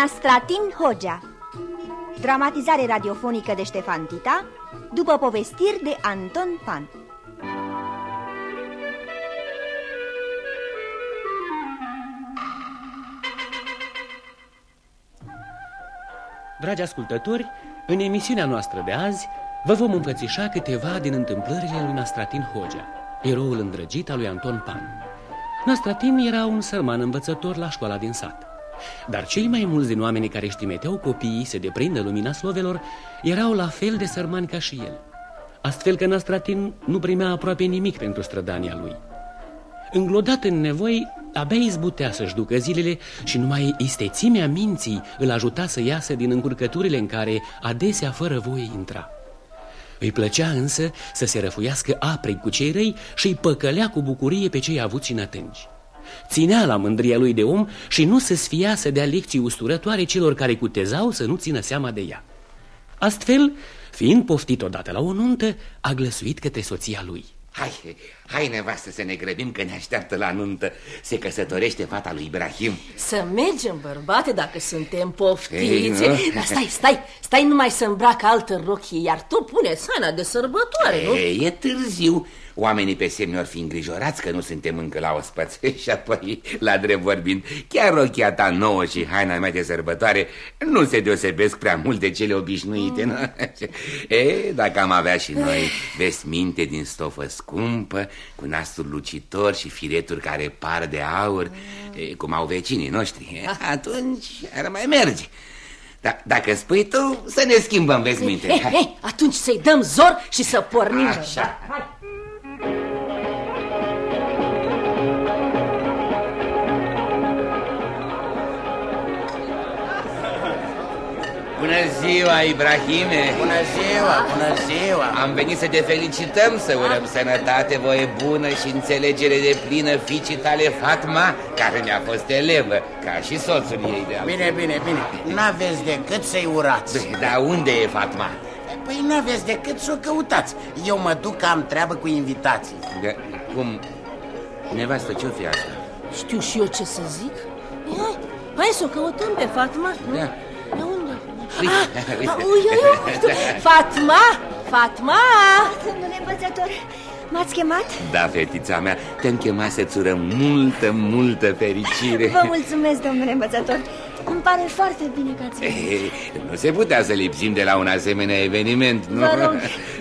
Nastratin Hogea Dramatizare radiofonică de Ștefan Tita După povestiri de Anton Pan Dragi ascultători, în emisiunea noastră de azi vă vom împățișa câteva din întâmplările lui Nastratin Hogea, eroul îndrăgit al lui Anton Pan. Nastratin era un sărman învățător la școala din sat. Dar cei mai mulți din oamenii care își trimiteau copiii să deprindă lumina slovelor erau la fel de sărmani ca și el. Astfel că Nastratin nu primea aproape nimic pentru strădania lui. Înglodat în nevoi, abia izbutea să-și ducă zilele și numai istețimea minții îl ajuta să iasă din încurcăturile în care adesea fără voie intra. Îi plăcea însă să se răfuiască aprig cu cei răi și îi păcălea cu bucurie pe cei avuți și nătângi. Ținea la mândria lui de om și nu se sfia să dea lecții usturătoare celor care cutezau să nu țină seama de ea. Astfel, fiind poftit odată la o nuntă, a glăsuit către soția lui. Hai, hai nevastă să ne grăbim că ne așteaptă la nuntă. Se căsătorește fata lui Ibrahim. Să mergem, bărbate, dacă suntem poftiți. Dar stai, stai, stai numai să îmbracă altă rochie Iar tu pune sana de sărbătoare, Ei, nu? E târziu. Oamenii pe semne or fi îngrijorați că nu suntem încă la ospăț. Și apoi, la drept vorbind, chiar rochia ta nouă și haina mea de sărbătoare Nu se deosebesc prea mult de cele obișnuite nu? E, dacă am avea și noi vesminte din stofă scumpă Cu nastul lucitor și fireturi care par de aur e, Cum au vecinii noștri Atunci ar mai merge da, dacă spui tu, să ne schimbăm vesminte Ei, ei, atunci să-i dăm zor și să pornim Așa. Hai. Bună ziua, Ibrahime! Bună ziua, bună ziua! Am venit să te felicităm, să urăm sănătate, voie bună și înțelegere de plină fiicii tale Fatma, care ne-a fost elevă, ca și soțul ei de altfel. Bine, bine, bine. N-aveți decât să-i urați. Dar unde e Fatma? Păi n-aveți decât să o căutați. Eu mă duc că am treabă cu invitații. De, cum? Nevastă, ce-o fi asta? Știu și eu ce să zic Hai, hai să o căutăm pe Fatma nu? Da. De unde? Uite, Ah, uite. ah, uite, uite. Fatma, Fatma Domnule învățător, m-ați chemat? Da, fetița mea, te-am chemat să-ți urăm multă, multă fericire. Vă mulțumesc, domnule învățător Îmi pare foarte bine că ați venit Ei, Nu se putea să lipsim de la un asemenea eveniment, nu? Vă rog,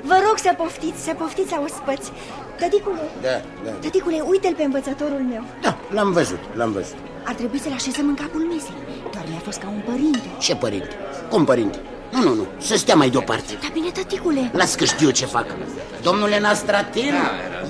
vă rog să poftiți, să poftiți a ospăți Tăticule, Da, da. tăticule, uite-l pe învățătorul meu Da, l-am văzut, l-am văzut. Ar trebui să-l așezăm în capul mesei Doar mi-a fost ca un părinte Ce părinte? Cum părinte? Nu, nu, nu, să stea mai deoparte. Da bine, tăticule Las că știu ce fac. Domnule Nastratin,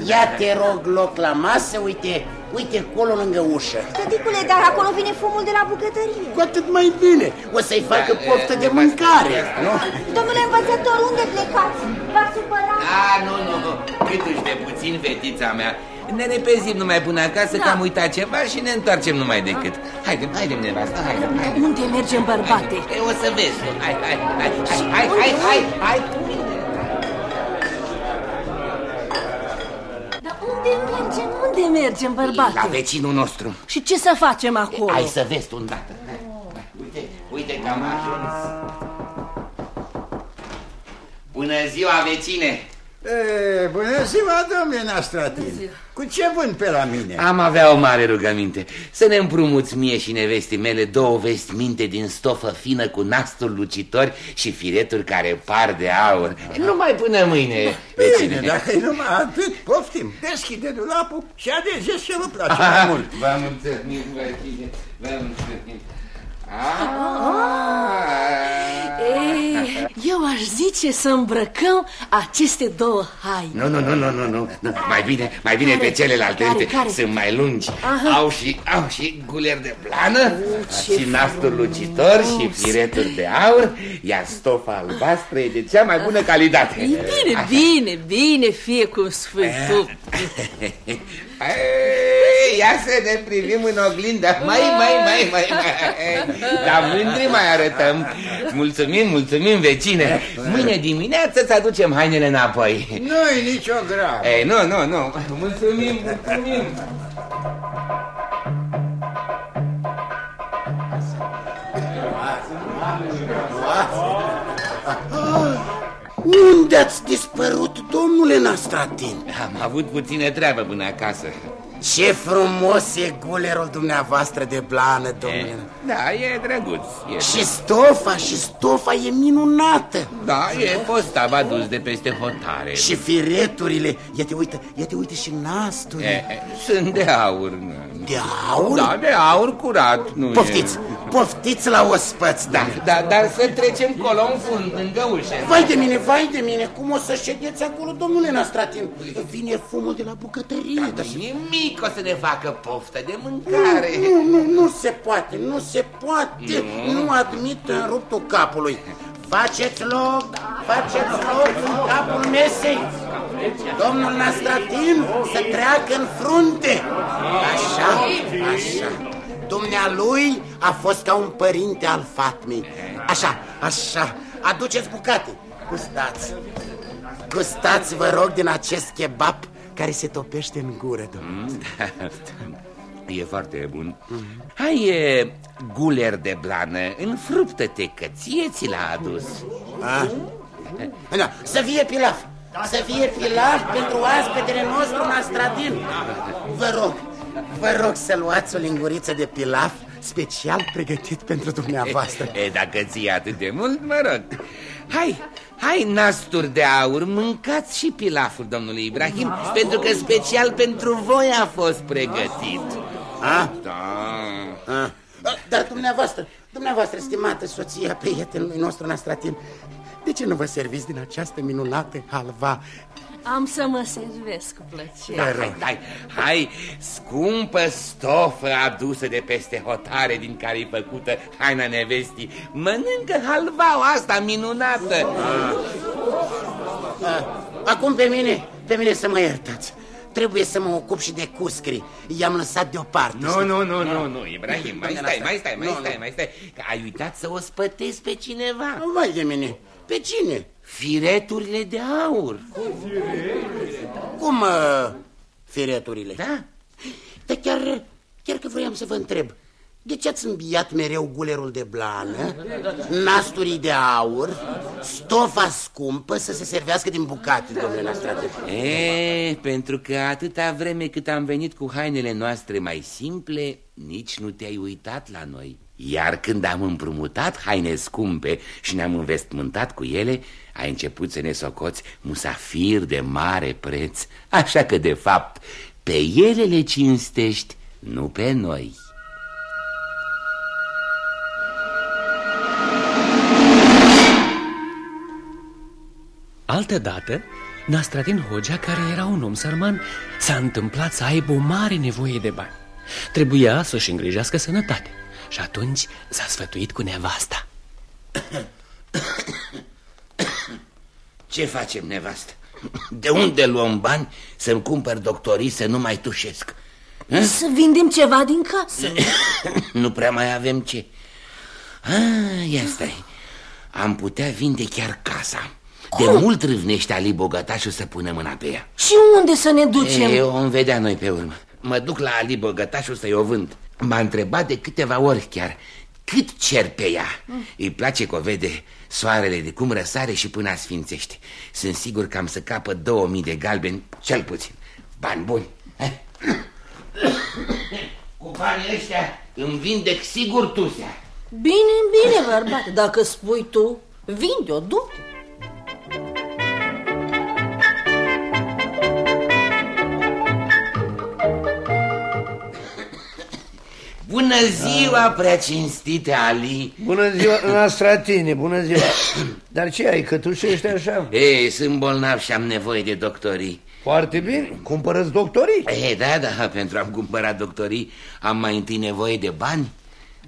ia te rog loc la masă, uite, uite acolo lângă ușă. Tăticule, dar acolo vine fumul de la bucătărie Cu atât mai bine, o să-i facă poftă de mâncare, nu? Domnule învățător, unde plecați? V-ați supărat? A, nu, nu, nu, câtuși de puțin, fetița mea Ne repezim numai până acasă Da. că am uitat ceva și ne întoarcem numai decât Haide, haide, nevastă, haide, haide Unde mergem, bărbate? E, o să vezi tu, hai, hai, hai, hai, hai, hai, hai, hai Dar unde mergem? Unde mergem, bărbate? La vecinul nostru Și ce să facem acolo? Hai să vezi tu îndată Hai, hai, Uite, uite că am ajuns Bună ziua, vecine! E, bună ziua, domnule Nastratin. Cu ce vânt pe la mine? Am avea o mare rugăminte Să ne împrumuți mie și nevestii mele Două vestminte din stofă fină Cu nastul lucitori și fireturi care par de aur Numai până mâine, Bine, vecine dacă e numai atât, poftim. Deschide dulapul și alegeți ce vă place mai Ah, mult. Vă mulțumim, vecine Vă mulțumim Ah. Ei, eu aș zice să îmbrăcăm aceste două haine Nu, nu, nu, nu, nu, nu, nu. Mai bine, mai bine pe celelalte Care, uite, care? Sunt mai lungi. Aha. Au și, au și guler de blană ce Și nastul lucitor Și fireturi de aur Iar stofa albastră e de cea mai bună calitate. E bine, bine, bine, fie cum spui tu Ei, Ia să ne privim în oglindă. Mai, mai, mai, mai, mai. Dar mândri mai arătăm. Mulțumim, mulțumim, vecine. Mâine dimineață îți aducem hainele înapoi. Nu-i nicio gravă. Ei, nu, nu, nu. Mulțumim, mulțumim Unde ați dispărut, domnule Nastratin? Am avut puțină treabă până acasă. Ce frumos e gulerul dumneavoastră de blană, domnule. Da, e drăguț. E Și stofa, și stofa e minunată. Da, e postav adus de peste hotare. Și fireturile, ia te uite, ia te uite și nasturile. E, e, sunt de aur. Nu. De aur? Da, de aur curat, nu Poftiți, e... poftiți la ospăți, da. Da, dar să trecem colo în fund, lângă ușă. Vai de mine, vai de mine, cum o să ședeți acolo, domnule Nastratin? Vine fumul de la bucătărie. Dar... Nimic o să ne facă poftă de mâncare. Nu, nu, nu se poate, nu se poate. Nu, nu admit în ruptul capului. Faceți loc, faceți loc în capul mesei. Domnul Nastratin să treacă în frunte. Așa, așa. Dumnealui a fost ca un părinte al fatmei. Așa, așa. Aduceți bucate. Gustați. Gustați, vă rog, din acest kebab care se topește în gură, domnule. E foarte bun. Hai, e, guler de blană, înfruptă-te, că ție ți l-a adus. A? Da, să fie pilaf. Să fie pilaf pentru aspetele nostru Nastradin. Vă rog, vă rog să luați o linguriță de pilaf special pregătit pentru dumneavoastră. E, dacă ți atât de mult, mă rog. Hai, hai, nasturi de aur, mâncați și pilaful, domnului Ibrahim, pentru că special pentru voi a fost pregătit. A? Da. A. Dar dumneavoastră, dumneavoastră, stimată soția prietenului nostru Nastratin, de ce nu vă serviți din această minunată halva? Am să mă servesc cu plăcere. Da, hai, hai, hai, scumpă stofă adusă de peste hotare din care e făcută haina nevestii. Mănâncă halvau asta minunată. A. Acum pe mine, pe mine să mă iertați. Trebuie să mă ocup și de cuscri. I-am lăsat deoparte. Nu, nu, nu, nu, nu, Ibrahim, mai Domnule stai, Nastra- mai stai, mai Nu, stai, nu. mai stai Că ai uitat să o spătezi pe cineva Vai de mine, pe cine? Fireturile de aur Cum, uh, fireturile? Da? Dar chiar, chiar că vroiam să vă întreb, de ce ați îmbiat mereu gulerul de blană, nasturii de aur, stofa scumpă să se servească din bucate, domnule Nastrate? E, pentru că atâta vreme cât am venit cu hainele noastre mai simple Nici nu te-ai uitat la noi. Iar când am împrumutat haine scumpe și ne-am învestmântat cu ele Ai început să ne socoți musafir de mare preț. Așa că, de fapt, pe ele le cinstești, nu pe noi Altădată, Nastratin Hogea, care era un om sărman, s-a întâmplat să aibă o mare nevoie de bani. Trebuia să-și îngrijească sănătate și atunci s-a sfătuit cu nevasta. Ce facem, nevastă? De unde luăm bani să-mi cumpăr doctorii să nu mai tușesc? Hă? Să vindem ceva din casă. nu prea mai avem ce. Ah, ia stai. Am putea vinde chiar casa. De mult râvnește Ali Bogătașul să pună mâna pe ea. Și unde să ne ducem? E, o vom vedea noi pe urmă. Mă duc la Ali Bogătașul să-i o vând. M-a întrebat de câteva ori chiar cât cer pe ea. Îi place că o vede soarele de cum răsare și până asfințește. Sunt sigur că am să capă 2000 de galbeni, cel puțin. Bani buni. Hai. Cu banii ăștia îmi vindec sigur tusea. Bine, bine, bărbate, dacă spui tu, vinde-o, du-te. Bună ziua, prea cinstite Ali. Bună ziua, Nastratine, bună ziua. Dar ce ai, cătușești așa? Ei, sunt bolnav și am nevoie de doctorii. Foarte bine, cumpărăți doctorii? Ei, da, da, pentru a-mi cumpăra doctorii am mai întâi nevoie de bani.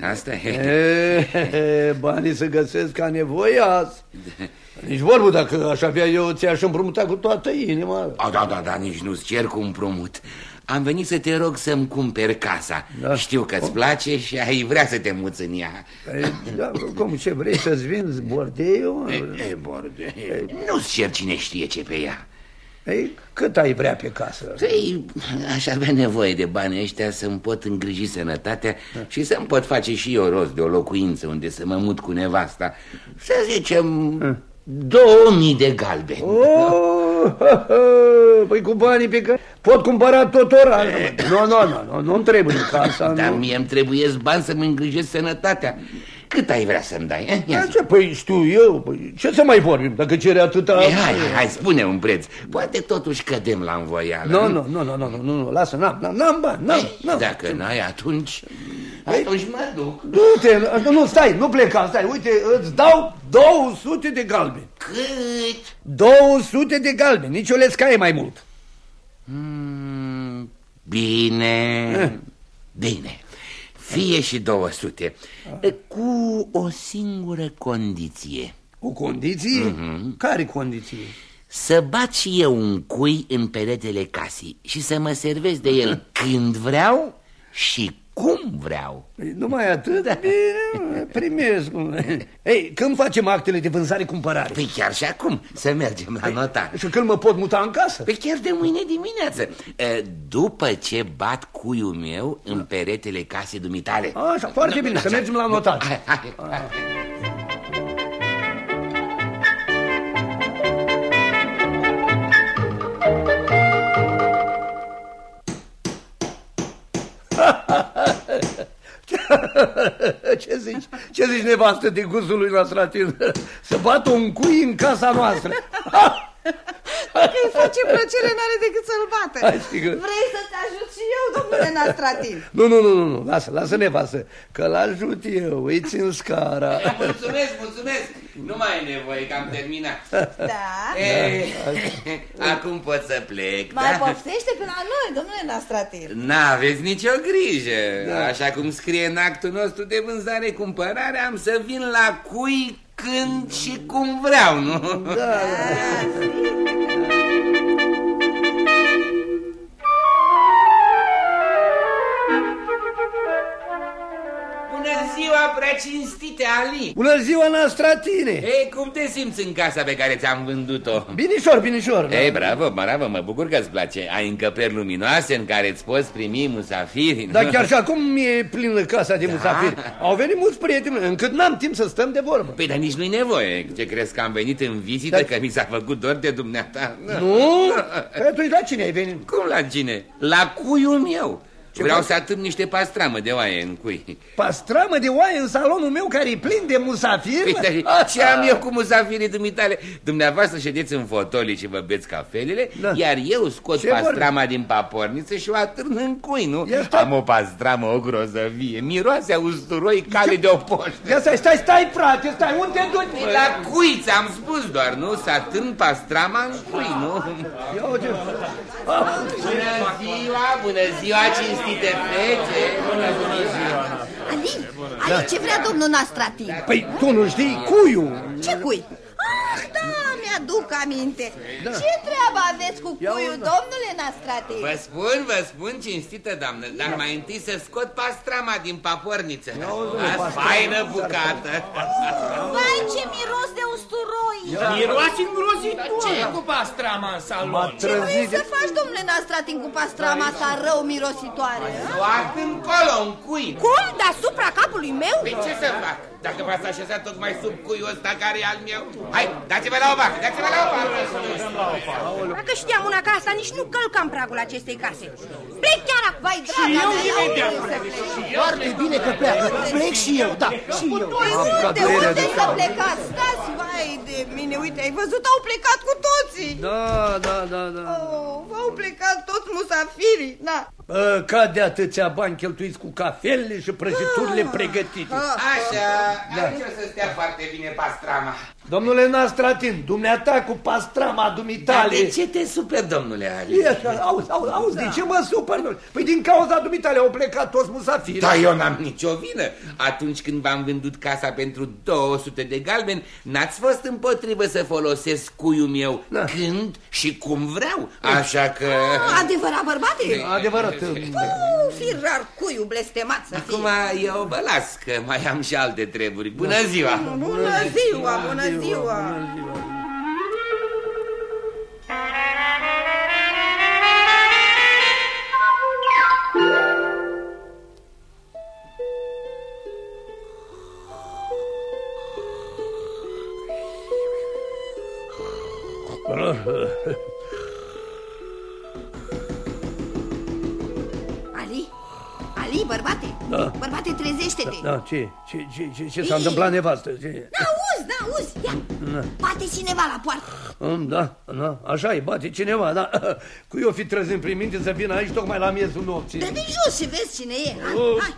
Asta e. E, banii se găsesc ca nevoie azi. Nici vorbă, dacă aș avea eu, ți-aș împrumuta cu toată inima. A, da, da, da, nici nu-ți cer cu împrumut Am venit să te rog să-mi cumperi casa Da. Știu că-ți place și ai vrea să te muți în ea Păi, da, Cum, ce vrei să-ți vinzi bordeiul? E, e, borde, nu-ți cer cine știe ce pe ea Ei, cât ai vrea pe casă? Păi, aș avea nevoie de banii ăștia să-mi pot îngriji sănătatea da. și să-mi pot face și eu rost de o locuință unde să mă mut cu nevasta. Să zicem, da. două mii de galbeni. Oh, ha, ha, păi cu banii pe care pot cumpăra tot orașul. Nu, nu, nu, nu, nu-mi trebuie casa. Dar nu. mie îmi trebuie bani să-mi îngrijesc sănătatea. Cât ai vrea să-mi dai? Eh? Ia Da, zi. ce, păi știu eu, păi, ce să mai vorbim dacă cere atâta... Hai, hai, hai, spune un preț. Poate totuși cădem la învoială. Nu, nu, nu, nu, nu, nu, nu, lasă, n-am, n-am, n-am bani, n-am, Ei, n-am. Dacă n-ai, atunci... Atunci mă duc. Du-te, nu, nu, stai, nu pleca, stai, uite, îți dau 200 de galbeni. Cât? 200 de galbeni, nici o lescaie mai mult. Mm, bine, bine. Fie și 200. Cu o singură condiție. Cu condiții? Care condiții? Să bat și eu un cui în peretele casei și să mă servesc de el când vreau și cum vreau. Păi, Numai atât? Bine, primesc. Ei, când facem actele de vânzare-cumpărare? Păi chiar și acum, să mergem la notar. Și când mă pot muta în casă? Pe chiar de mâine dimineață E, După ce bat cuiul meu în peretele casei dumitale Așa, foarte bine, să mergem la notar. Hai, hai, hai. Ce zici? Ce zici, nevastă de gustul lui Nastratin? Să bată un cui în casa noastră. Că îi face plăcere, n-are decât să-l bată. Hai, sigur. Vrei să te ajut și eu, domnule Nastratin? Nu, nu, nu, nu, nu, lasă, lasă nevastă, că l-ajut eu, îi țin scara. Mulțumesc, mulțumesc Nu mai e nevoie că am terminat Da? e, Acum pot să plec Mai da? poftește pe la noi, domnule Nastratin. N-aveți nicio grijă Așa cum scrie în actul nostru de vânzare-cumpărare Am să vin la cui când și cum vreau, nu? Da, Bună ziua, prea cinstite, Ali Bună ziua, Nastratine! Ei, cum te simți în casa pe care ți-am vândut-o? Binișor, binișor. da. Ei, bravo, bravo, mă bucur că îți place Ai încăperi luminoase în care îți poți primi musafiri nu? Dar chiar și acum e plină casa de musafiri. Au venit mulți prieteni, încât n-am timp să stăm de vorbă. Păi, dar nici nu-i nevoie Ce crezi că am venit în vizită, Da. că mi s-a făcut dor de dumneata? Nu? Păi atunci la cine ai venit? Cum la cine? La cuiul meu Vreau să atârn niște pastramă de oaie în cui Pastramă de oaie în salonul meu care e plin de musafiri? Păi, dar ce am eu cu musafirii dumitale? Dumneavoastră ședeți în fotolii și vă beți cafelele, Da. iar eu scot Ce pastrama din paporniță și o atârn în cui, nu? Ia stai. Am o pastramă, o grozăvie, miroase a usturoi cale de o poștă. Ia stai, stai, stai, frate, stai, unde te duci? Păi La cuiț ți-am spus doar, nu? Să atârn pastrama în cui, nu? Ia uite. Bună ziua, bună ziua, cinstite fete! Ali, Ali, ce vrea domnul Nastratin? Păi tu nu știi cuiu. Ce cui? Ah, da, mi-aduc aminte. Ce treabă aveți cu cuiul, domnule Nastratin? Vă spun, vă spun, cinstită doamnă, dar mai întâi să scot pastrama din paporniță. Azi, faină bucată. Vai, ce miros de usturoi! Miroase îngrozitor. Ce e cu pastrama în salon? Ce vrei să faci, domnule Nastratin, cu pastrama asta rău mirositoare? a? O atât încolo, în cui. Cum? Deasupra capului meu? Păi ce să fac? Dacă v-ați așezat tocmai sub cuiul ăsta care e al meu, hai, dați-vă la o parte, dați-vă la o parte. Dacă știam una ca asta, nici nu călcam pragul acestei case. Plec chiar acum. Vai, draga eu mea, imediat. unde să pleci? Foarte bine că pleacă. Plec și eu, da, și eu. Păi unde, unde să plecați? Stați, vai de mine, uite, ai văzut, au plecat cu toții. Da, da, da, da. Oh, au plecat toți musafirii, da. Bă, ca de atâția bani cheltuiți cu cafelele și prăjiturile pregătite. Așa, aici o să stea foarte bine pastrama. Domnule Nastratin, dumneata cu pastrama Dar dumitale... de ce te super, domnule Ali? Ia, așa, auzi, auzi, auzi, de ce mă supăr? domnule? Păi din cauza dumitale au plecat toți musafirii. Da, eu n-am nicio vină. Atunci când v-am vândut casa pentru 200 de galbeni, n-ați fost împotrivă să folosesc cuiul meu Da. când și cum vreau. Așa că... Ah, Adevărat, bărbate? Adevărat. Oh, fi rar cuiu blestemat să fie. Acum eu vă las că mai am și alte treburi. Bună ziua! Bună ziua, bună ziua! ziua! Ali? Ali, bărbate? Da. Bărbate, trezește-te! Da, da, ce? Ce, ce, ce, ce s-a întâmplat nevastă? Ce? N-au n-auzi, ia! Da. Bate cineva la poartă! Mm, Da, da, așa e, bate cineva, da. Cu eu fi trăzând prin minte să vină aici tocmai la miezul nopții. Dă de jos și vezi cine e! Hai, Oh. hai!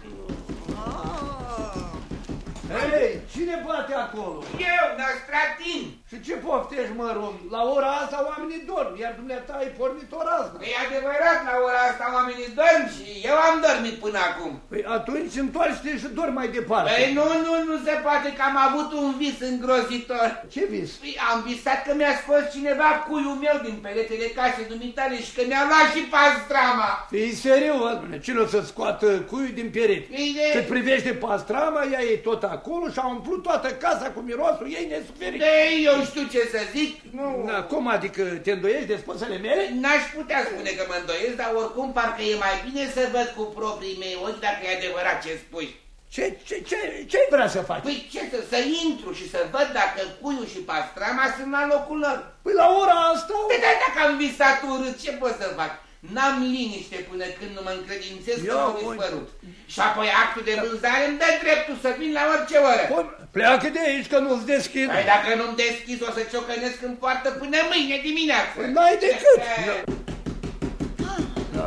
Hei, cine bate acolo? Eu, Năstratin! Și ce poftești, mă rog? La ora asta oamenii dorm, iar dumneata ai pornit o raznă. E adevărat, la ora asta oamenii dorm și eu am dormit până acum. Păi atunci întoarce-te și dormi mai departe. Păi nu, nu, nu se poate că am avut un vis îngrozitor. Ce vis? Păi am visat că mi-a scos cineva cuiul meu din peretele casei dumitale și că mi-a luat și pastrama. E serios, domnule, cine o să scoată cuiul din perete? Bine. Cât privește pastrama, ea e tot acolo și a umplut toată casa cu mirosul ei nesuferit. De, eu știu ce să zic. Nu. Da, cum adică te îndoiești de spăsele mele? N-aș putea spune că mă îndoiesc, dar oricum parcă e mai bine să văd cu proprii mei ochi dacă e adevărat ce spui. Ce, ce, ce, ce vrea să faci? Păi ce să, să intru și să văd dacă cuiul și pastrama sunt la locul lor. Păi la ora asta... Păi dar dacă am visat urât, ce pot să fac? N-am liniște până când nu mă încredințez că Eu, m-au uite. dispărut. Și apoi actul de vânzare îmi dă dreptul să vin la orice oră. Bun, pleacă de aici că nu-ți deschid. Păi dacă nu-mi deschis, o să ciocănesc în poartă până mâine dimineață. Păi n-ai decât.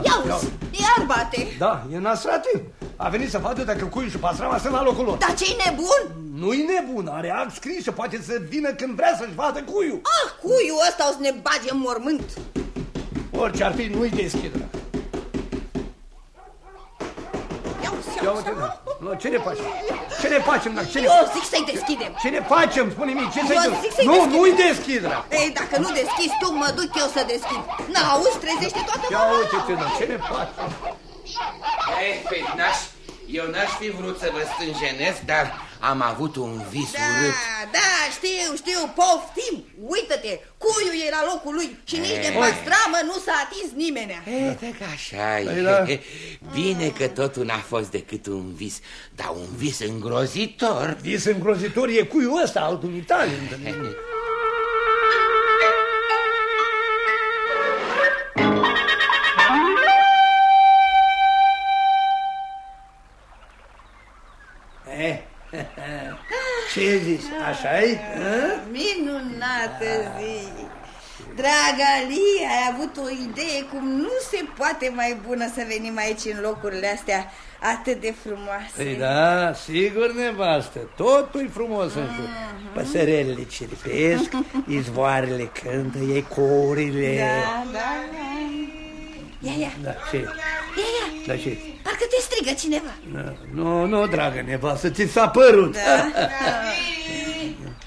Ia uzi, iar bate! Da, e nasrativ. A venit să vadă dacă cuiul și pastrama sunt la locul lor. Dar ce-i nebun? Nu-i nebun, are act scris și poate să vină când vrea să-și vadă cuiul. Ah, cuiul ăsta o să ne bage în mormânt! Orice ar fi, nu-i deschidă. Ia uzi, Ia ia uite, uzi! da. Nu, ce ne facem? Ce ne facem, da? Ce ne... Eu zic să-i deschidem! Ce ne facem? Spune-mi, ce să-i Eu dăm? zic să-i Nu, deschidem. nu-i deschid, da. Ei, dacă nu deschizi tu, mă duc eu să deschid. N-auzi, trezește toată Ia mama. uite-te, da, ce ne facem? Eh, păi n-aș, eu n-aș fi vrut să vă stânjenesc, dar am avut un vis urât. Da, da, știu, știu, poftim. Uită-te, cuiul e la locul lui și nici de Eh. pastramă nu s-a atins nimenea. E, că așa Păi e. da. Bine că totul n-a fost decât un vis, dar un vis îngrozitor. Vis îngrozitor e cuiul ăsta al dumitale. întâlnit. Ce zici, așa-i? Minunată zi! Draga Lia, ai avut o idee cum nu se poate mai bună să venim aici în locurile astea atât de frumoase. Păi da, sigur, nevastă, totul-i frumos în jur. Păsărelele ciripesc, izvoarele cântă, ecorile. Da, da, da. Ia, ia, Da, ce? ia, ia, Da, ce? parcă te strigă cineva. Da, Nu, nu, dragă nevastă, ți s-a părut. Da.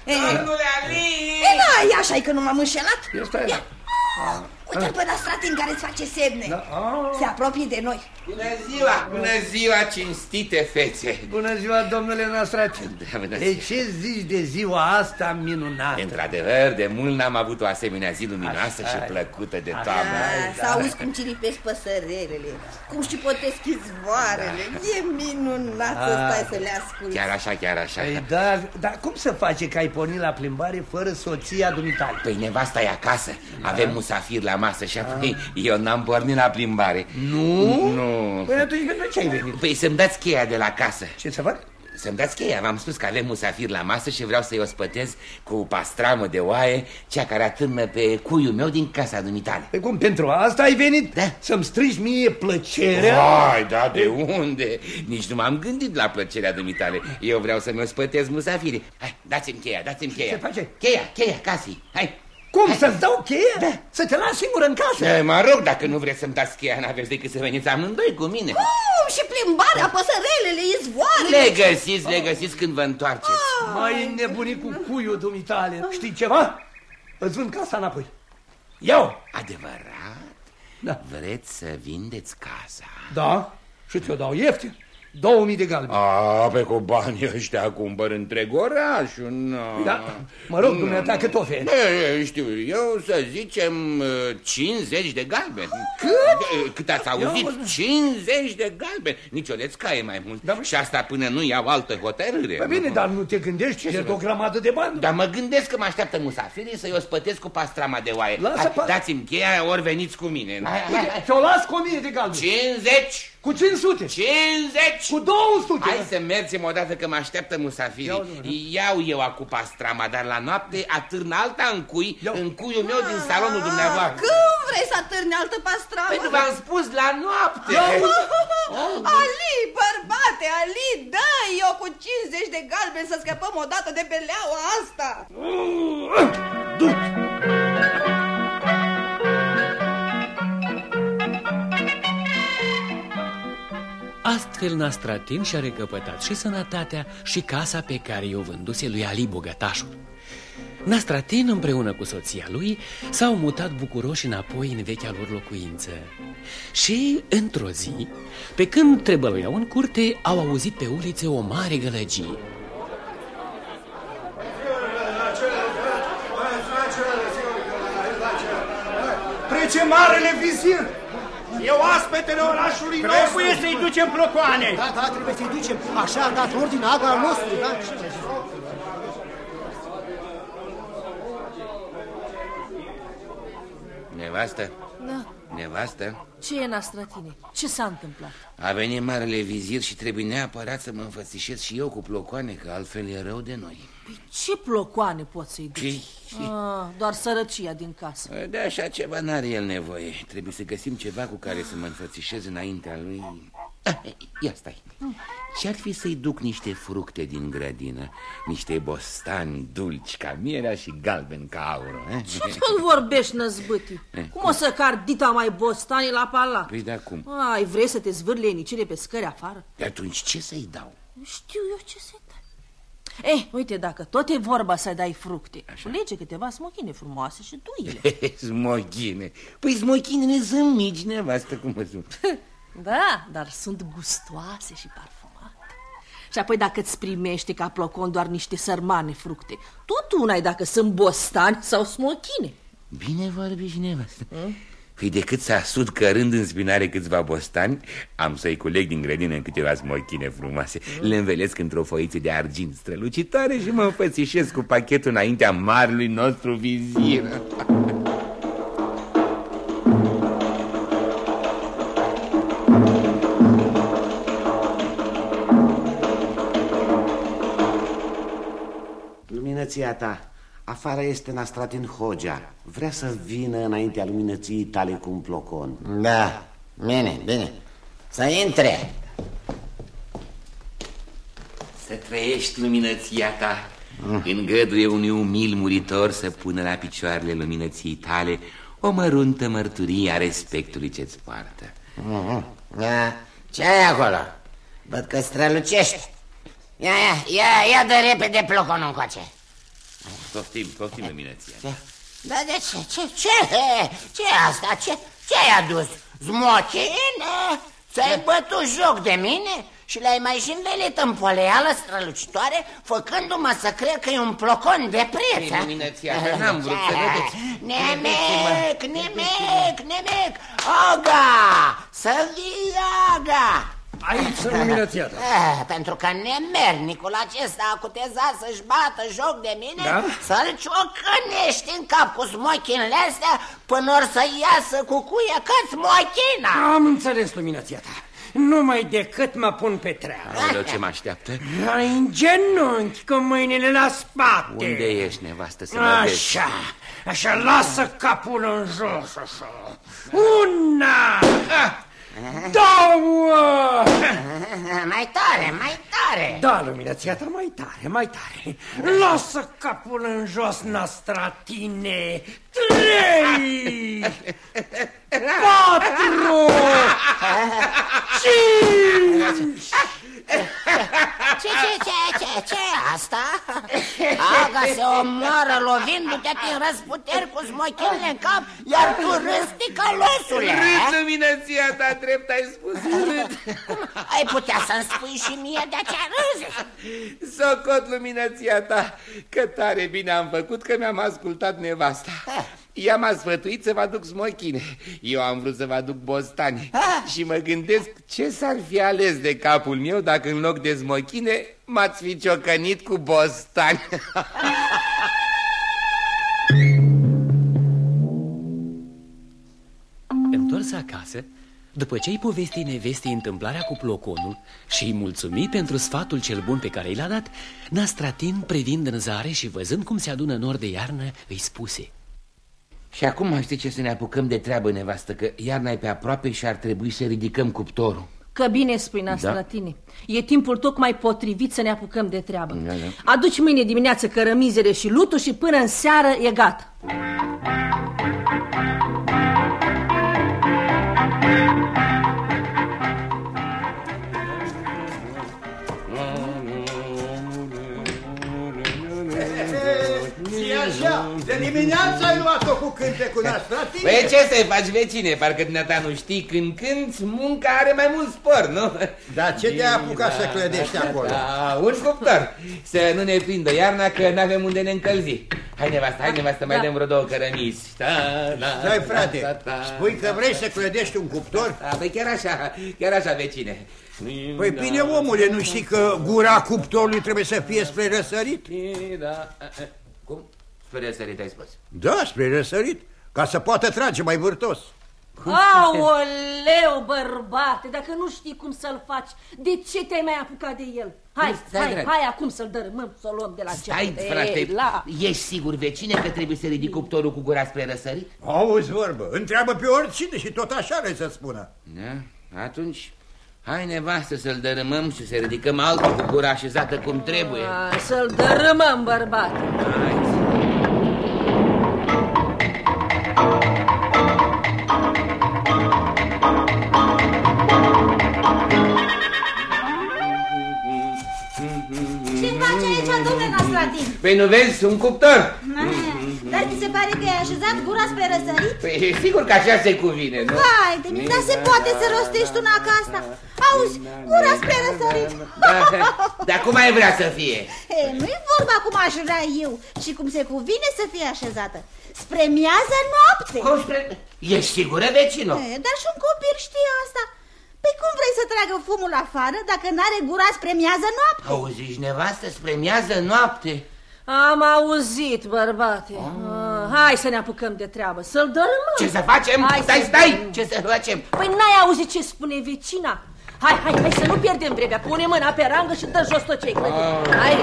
E, Domnule Ali! e, da, ia așa că nu m-am înșelat. Ia stai, Ia. Ah, Uite-l pe Nastratin care îți face semne. Da, a. Se apropie de noi. Bună ziua! Bună ziua, cinstite fețe! Bună ziua, domnule Nastratin. Da, bună De ziua. ce zici de ziua asta minunată? Într-adevăr, de mult n-am avut o asemenea zi luminoasă Așa și e. plăcută de Așa toamnă. Da, să auzi cum ciripesc păsărelele, cum șipotesc izvoarele. E minunat să Da. stai să le asculti. Chiar așa, chiar așa. Păi, dar, dar cum să face că ai pornit la plimbare fără soția dumitale? Păi nevasta e acasă, avem musafir la masă și apoi eu n-am pornit la plimbare. Nu? Nu. Păi atunci pentru ce ai venit? Păi să-mi dați cheia de la casă. Ce să fac? Să-mi dați cheia, v-am spus că avem musafir la masă și vreau să-i ospătez cu pastramă de oaie, cea care atârnă pe cuiul meu din casa dumitale. Păi cum, pentru asta ai venit? Da. Să-mi strici mie plăcerea? Vai, da, de unde? Nici nu m-am gândit la plăcerea dumitale. Eu vreau să-mi ospătez musafirii. Hai, dați-mi cheia, dați-mi cheia. Ce face? Cheia, cheia, casii. Hai. Cum, Hai. să-ți dau cheia? Da. Să te las singur în casă? Da, mă rog, dacă nu vreți să-mi dați cheia, n-aveți decât să veniți amândoi cu mine. Cum și plimbarea, păsărelele, izvoarele. Le găsiți, le găsiți când vă întoarceți. Mai nebunit cu cuiul dumitale. Știi ceva? Îți vând casa înapoi. Iau! Adevărat? Da. Vreți să vindeți casa? Da, și ți-o dau ieftin. 2000 de galbeni. A, pe cu banii ăștia cumpăr întreg orașul, no. Da, mă rog, dumneata, cât oferi? E, știu, eu să zicem 50 de galbeni. Cât? Cât ați auzit? Eu... 50 de galbeni. Nici o caie mai mult. Da, și asta până nu iau altă hotărâre. Păi bine, dar nu te gândești, pierd o grămadă de bani. Dar mă gândesc că mă așteaptă musafirii să-i ospătesc cu pastrama de oaie. Lasă, pa... Dați-mi cheia, ori veniți cu mine. Ți-o las cu 1000 de galbeni. 50! Cu 500. 50. Cu 200. Hai să mergem odată că mă așteaptă musafirii. Iau, Iau eu acum pastrama, dar la noapte atârn alta în cui, Iau. în cuiul meu din salonul dumneavoastră. Cum vrei să atârni altă pastrama? Pentru v-am spus la noapte. Ali, bărbate, Ali, dă eu cu 50 de galbeni să scăpăm odată de beleaua asta. Du-te! Astfel Nastratin și-a recăpătat și sănătatea și casa pe care i-o vânduse lui Ali Bogătașul. Nastratin împreună cu soția lui s-au mutat bucuroși înapoi în vechea lor locuință. Și, într-o zi, pe când trebăluiau în curte, au auzit pe ulițe o mare gălăgie. Trece marele vizir! E oaspetele orașului nostru. Trebuie să-i ducem plocoane. Da, da, trebuie să-i ducem. Așa a dat ordine aga nostru, da? Nevastă? Da. Nevastă? Ce e, Nastratine? Ce s-a întâmplat? A venit marele vizir și trebuie neapărat să mă înfățișez și eu cu plocoane, că altfel e rău de noi. Păi ce plocoane poți să-i duci? Ah, doar sărăcia din casă. De așa ceva n-are el nevoie. Trebuie să găsim ceva cu care să mă înfățișez înaintea lui. Ah, ia stai. Ce-ar fi să-i duc niște fructe din grădină? Niște bostani dulci ca mierea și galben ca aur. Eh? Ce tot vorbești, năzbâtii? Eh, cum, cum o să car dita mai bostani la palat? Păi da cum? Ai, vrei să te zvârle nicile pe scări afară? De atunci ce să-i dau? Știu eu ce să-i Eh, uite, dacă tot e vorba să dai fructe, Așa. lege câteva smochine frumoase și duile. smochine? Păi smochinele sunt mici, nevastă, cum mă sunt. da, dar sunt gustoase și parfumate. Și apoi dacă îți primește ca plocon doar niște sărmane fructe, tot una dacă sunt bostani sau smochine. Bine vorbi nevastă. Hmm? Păi decât să asud cărând în spinare câțiva bostani, am să-i culeg din grădină în câteva smochine frumoase. Le învelesc într-o foiță de argint strălucitoare și mă înfățișez cu pachetul înaintea marului nostru vizir. Luminăția ta Afară este Nastratin Hogea. Vrea să vină înaintea luminății tale cu un plocon. Da, bine, bine. Să intre. Să trăiești luminăția ta. Mm. Îngăduie unui umil muritor să pună la picioarele luminății tale o măruntă mărturie a respectului ce-ți poartă. Mm -hmm. da. Ce ai acolo? Văd că strălucești. Ia, ia, ia, ia de repede ploconul încoace. Poftim, poftim, emineția. Da. Dar de ce? Ce? Ce? Ce e asta? Ce, ce ai adus? Zmochin? Ți-ai bătut joc de mine? Și le-ai mai și învelit în poleală strălucitoare, făcându-mă să cred că e un plocon de preț. Emineția, n-am vrut să vedeți. Nemec, nemec, nemec. Oga, să vii, Oga. Aici sunt luminăția ta. Eh, pentru că nemernicul acesta a cutezat să-și bată joc de mine, da? să-l ciocănești în cap cu smochinele astea până or să iasă cu cuie că smochina. Am înțeles luminăția ta. Numai decât mă pun pe treabă. Aoleu, ce mă așteaptă? Ai în genunchi, cu mâinile la spate. Unde ești, nevastă, să mă Așa, așa, lasă capul în jos, așa. Una! Ah! Două! Mai tare, mai tare! Da, luminația ta, mai tare, mai tare. Lasă capul în jos, Nastratine! Trei! Patru! Cinci! Ce, ce, ce, ce, ce? Asta? Aga se omoară lovindu-te din răsputeri cu smochinile în cap Iar tu râzi, ticălosule Râd, luminăția ta, drept ai spus, râd Ai putea să-mi spui și mie de ce râzi? Socot luminăția ta, că tare bine am făcut că mi-am ascultat nevasta ea m-a sfătuit să vă aduc smochine. Eu am vrut să vă aduc bostani. Și mă gândesc ce s-ar fi ales de capul meu Dacă în loc de smochine m-ați fi ciocănit cu bostani? Întors acasă, după ce-i povesti nevestei întâmplarea cu ploconul și îi mulțumi pentru sfatul cel bun pe care i l-a dat, Nastratin, privind în zare și văzând cum se adună nor de iarnă, îi spuse Și acum mai știi ce să ne apucăm de treabă, nevastă, că iarna e pe aproape și ar trebui să ridicăm cuptorul Că bine spui, Nastratine. Da? E timpul tocmai potrivit să ne apucăm de treabă. Da, da. Aduci mâine dimineață cărămizele și lutul și până în seară e gata. Așa, de dimineață ai luat-o cu cântecul Nastratine Păi ce să-i faci, vecine? Parcă dumneata nu știi, când cânti, munca are mai mult spor, nu? Dar ce te-a apucat să clădești acolo? Da, un cuptor, să nu ne prindă iarna că n-avem unde ne încălzi Hai nevastă, hai nevastă, mai dăm vreo două cărămizi da, da, Stai frate, spui că vrei să clădești un cuptor? Da, păi chiar așa, chiar așa, vecine Păi bine, omule, nu știi că gura cuptorului trebuie să fie spre răsărit? Da, cum? Spre răsărit ai spus? Da, spre răsărit, ca să poată trage mai vârtos. Aoleu, bărbate, dacă nu știi cum să-l faci, de ce te-ai mai apucat de el? Hai, Stai, hai, drag. hai acum să-l dărâmăm, să-l luăm de la Stai, cer. frate, Ei, la... ești sigur, vecine, că trebuie să ridic cuptorul cu gura spre răsărit? Auzi vorbă, întreabă pe oricine și tot așa le să spună. Da, atunci... Hai, nevastă, să-l dărâmăm și să ridicăm altul cu gura așezată cum trebuie. Hai, Să-l dărâmăm, bărbate. Ce domnule Nastratin? Păi nu vezi, un cuptor? Dar ți se pare că ai așezat gura spre răsărit? Păi sigur că așa se cuvine, nu? Vai de mine, dar se poate să rostești una ca asta Auzi, gura spre răsărit Da, dar cum ai vrea să fie? E, nu-i vorba cum aș vrea eu, ci cum se cuvine să fie așezată Spre miază noapte Cum spre... Ești sigură, vecino? E, Dar și un copil știe asta Păi cum vrei să tragă fumul afară dacă n-are gura spre miază noapte? Auziși, nevastă, spre miază noapte Am auzit, bărbate. Ah, hai să ne apucăm de treabă, să-l dărâmăm. Ce să facem? Hai stai, să- stai! Ce să facem? Păi n-ai auzit ce spune vecina? Hai, hai, hai să nu pierdem vremea. Pune mâna pe rangă și dă jos tot ce-ai clădit. Ah. Hai.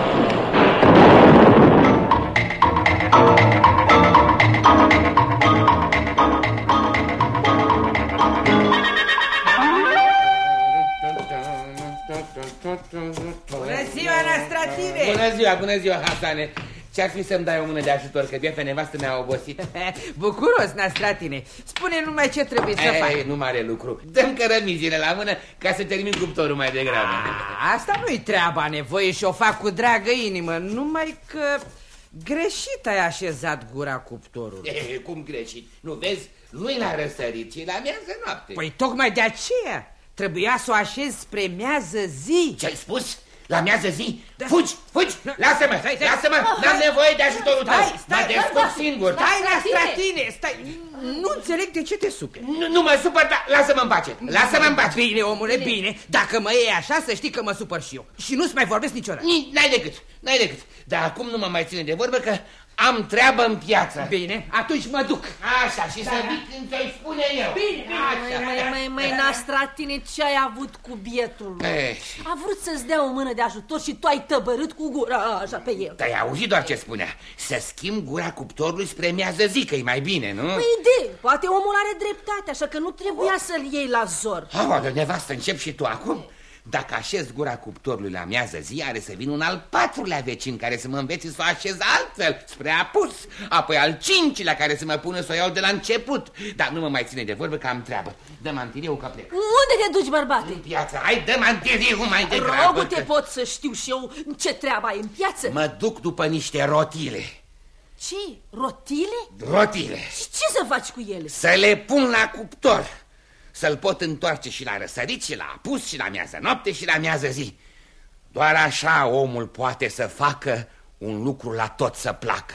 Bună ziua, Nastratine! Bună ziua, bună ziua, Hasane Ce-ar fi să-mi dai o mână de ajutor, că bietă nevastă mi-a obosit Bucuros, Nastratine! Spune numai ce trebuie să Ei, faci. nu mare lucru Dăm cărămizile la mână ca să termin cuptorul mai degrabă Asta nu-i treaba nevoie și o fac cu dragă inimă, numai că greșit ai așezat gura cuptorului. E, cum greșit? Nu vezi? Nu-i la răsărit, ci la miază noapte Păi tocmai de aceea trebuia să o așezi spre miază zi. Ce-ai spus? La miază zi? Fugi, fugi! Lasă-mă, Stai, stai. lasă-mă! N-am nevoie de ajutorul tău! Stai, stai, Mă descurc stai, singur! Stai, Nastratine, stai! Nu înțeleg de ce te superi. Nu, nu mă supăr, dar lasă-mă în pace! Lasă-mă în pace! Bine, omule, bine. Dacă mă iei așa, să știi că mă supăr și eu. Și nu-ți mai vorbesc niciodată. Ni- N-ai decât, n-ai decât. Dar acum nu mă mai ține de vorbă că am treabă în piață. Bine, atunci mă duc. Așa, și să vii când ți-ai spune eu. Bine, bine. Mai, mai, mai, mai, Nastratine, ce ai avut cu bietul lui? Eh. A vrut să-ți dea o mână de ajutor și tu ai tăbărât cu gura așa pe el. Te-ai auzit doar ce spunea. Să schimb gura cuptorului spre miază zi, că e mai bine, nu? Păi de, poate omul are dreptate, așa că nu trebuia să-l iei la zor. Aoleu, nevastă, încep și tu acum? Dacă așez gura cuptorului la miază zi, are să vină un al patrulea vecin care să mă învețe să o așez altfel, spre apus. Apoi al cincilea care să mă pună să o iau de la început. Dar nu mă mai ține de vorbă că am treabă. Dă mantiliu că plec. Unde te duci, bărbate? În piață. Hai, dă mantiliu mai degrabă. Rogu, te pot să știu și eu ce treaba ai în piață? Mă duc după niște rotile. Ce? Rotile? Rotile. Și ce să faci cu ele? Să le pun la cuptor. Să-l pot întoarce și la răsărit și la apus și la miază noapte și la miază zi. Doar așa omul poate să facă un lucru la tot să placă.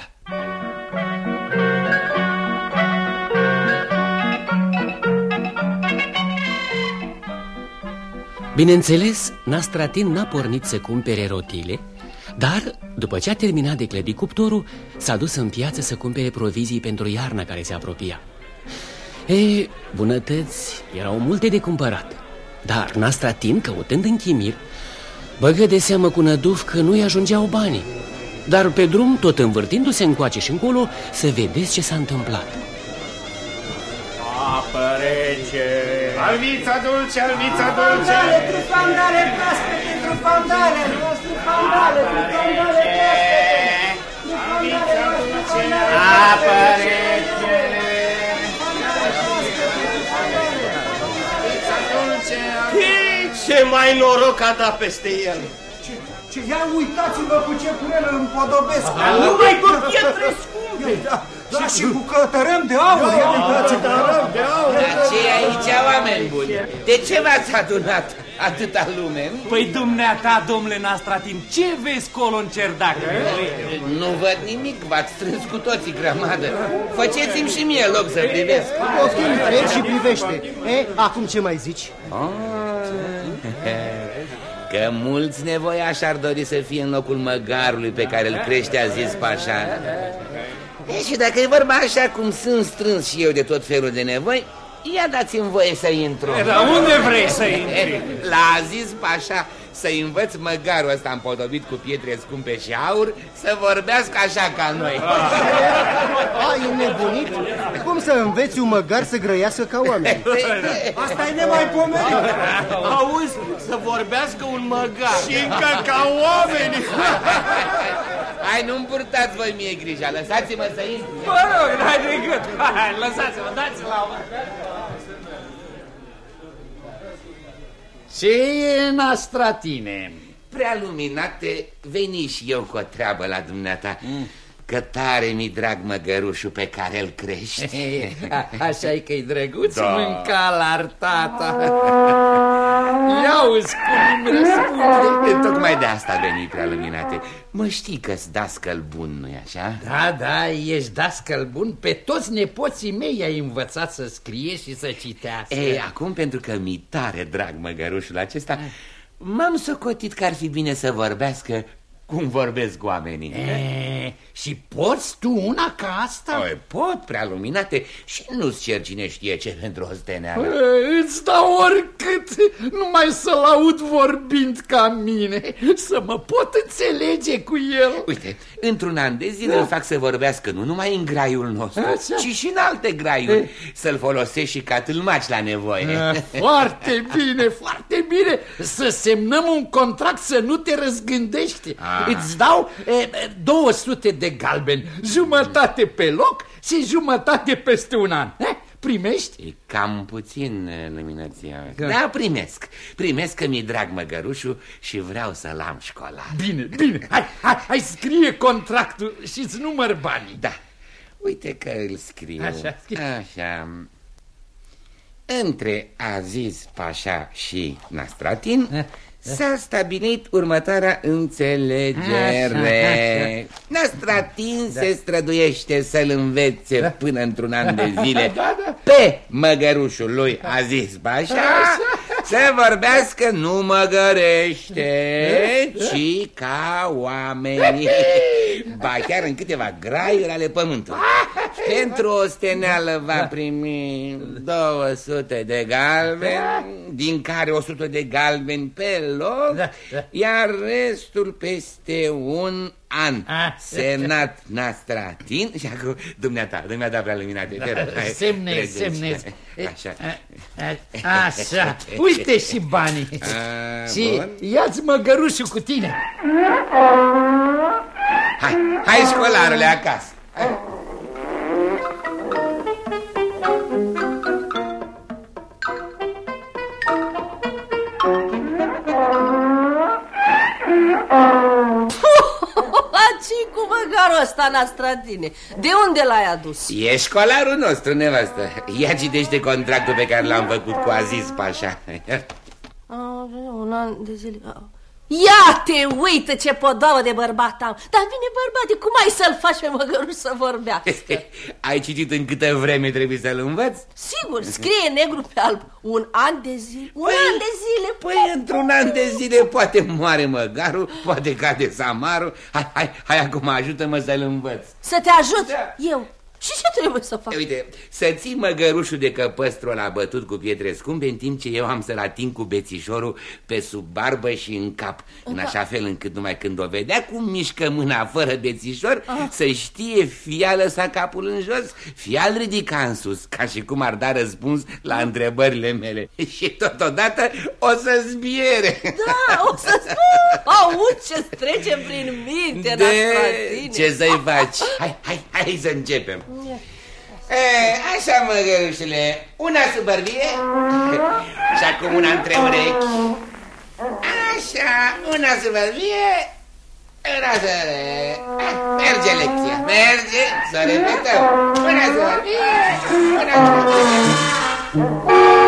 Bineînțeles, Nastratin n-a pornit să cumpere rotile, dar, după ce a terminat de clădit cuptorul, s-a dus în piață să cumpere provizii pentru iarna care se apropia. Ei, bunătăți erau multe de cumpărat, dar Nastratin, căutând în chimir, băgă de seamă cu năduf că nu-i ajungeau banii. Dar pe drum, tot învârtindu-se încoace și încolo, să vedeți ce s-a întâmplat. Apă rece! Alvița dulce, alvița dulce! Trufandale, trufandale, proaspete, trufandale, trufandale, trufandale, Alvița dulce, apă rece! Ce mai noroc a dat peste el! Ce, ia uitați-vă cu ce purele îl împodobesc! Numai cu pietre scumpe! Da, da, și cu cătărăm de aur! Ia uitați de aur! Dar ce e aici, oameni buni? De ce v-ați adunat atâta lume? Păi dumneata, domnule Nastratin, ce vezi colo în cerdacă? Nu văd nimic, v-ați strâns cu toții grămadă. Faceți-mi și mie loc să privesc. Poftim, treci și privește. E, acum ce mai zici? Că mulți nevoiași ar dori să fie în locul măgarului pe care îl crește a zis pașa. E, și dacă e vorba așa cum sunt strâns și eu de tot felul de nevoi, ia dați-mi voie să intru. Dar unde vrei să intri? La Aziz Pașa să învăț măgarul ăsta împodobit cu pietre scumpe și aur să vorbească așa ca noi. Ai nebunit? Cum să înveți un măgar să grăiască ca oameni? Asta e nemaipomenit! Auzi, să vorbească un măgar! Și încă ca oameni! Hai, nu-mi purtați voi mie grija, lăsați-mă să intru. Mă rog, n-ai de gât. Hai, lăsați-mă, dați la o... Ce e nastratine? Prea luminate, veni și eu cu o treabă la dumneata. Că tare mi drag măgărușul pe care îl crești. așa e că-i drăguț Da. mânca la tata. Ia uzi cum îmi răspunde. Tocmai de asta veni prea luminate. Mă știi că-s dascăl bun, nu-i așa? Da, da, ești dascăl bun. Pe toți nepoții mei ai învățat să scrie și să citească. Ei, acum pentru că mi tare drag măgărușul acesta, m-am socotit că ar fi bine să vorbească cum vorbesc oamenii. E, și poți tu una ca asta? Oi, pot, prea luminate, și nu-ți cer cine știe ce pentru o steneală. E, Îți dau oricât, numai să-l aud vorbind ca mine, să mă pot înțelege cu el. Uite, într-un an de zile îl fac să vorbească nu numai în graiul nostru, Așa. ci și în alte graiuri, să-l folosești și ca tâlmaci la nevoie. Eh, Foarte bine, foarte bine Să semnăm un contract să nu te răzgândești Ah. Îți dau e, e, 200 de galbeni Jumătate pe loc și jumătate peste un an eh? Primești? E cam puțin eh, luminăția. Da, primesc. Primesc că mi-e drag măgărușul și vreau să-l am școlar. Bine, bine, hai, hai, hai scrie contractul și îți număr banii Da, uite că îl scriu. Așa, scrie. Așa. Între Aziz Pașa și Nastratin s-a stabilit următoarea înțelegere. Așa, Nastratin se străduiește să-l învețe până într-un an de zile. Da, da. pe măgărușul lui Aziz Pașa să vorbească nu măgărește, ci ca oamenii. Ba chiar în câteva graiuri ale pământului. Pentru o steneală va primi 200 de galbeni, din care 100 de galbeni pe loc, iar restul peste un an. Senat Nastratin și acum dumneata, dumneata prea luminate. te rog, hai, Semnez, prezenți. semnez. Așa. Așa, uite și banii. A, Și bun. ia-ți măgărușul cu tine. Hai, hai școlarule acasă. Aci cu măgarul ăsta, Nastratine. De unde l-ai adus? E școlarul nostru, nevastă. Ia citește contractul pe care l-am făcut cu Aziz Pașa. A, un an de zile. A. Ia te uită ce podoabă de bărbat am. Dar vine bărbate, cum ai să-l faci pe măgăruș să vorbească? Ai citit în câtă vreme trebuie să-l învăț? Sigur, scrie negru pe alb. Un an de zile. Un an de zile. Păi, într-un an de zile poate moare măgarul, poate cade samarul. Hai, hai, hai acum ajută-mă să-l învăț. Să te ajut? Eu. Și ce trebuie să fac? Uite, să ții măgărușul de căpăstru la bătut cu pietre scumpe În timp ce eu am să-l ating cu bețișorul pe sub barbă și în cap În cap. așa fel încât numai când o vedea cum mișcă mâna fără bețișor Ah. Să știe fia lăsa capul în jos, fia îl ridica în sus Ca și cum ar da răspuns la întrebările mele Și totodată o să zbiere Da, o să spun. Auzi ce trece prin minte, De Nastratine. ce să-i faci? Hai, hai, hai să începem E, așa, măgărușule, una sub bărbie și acum una între urechi. Așa, una sub bărbie, una să... Merge lecția, merge, să o repetăm. Una sub bărbie, una sub bărbie.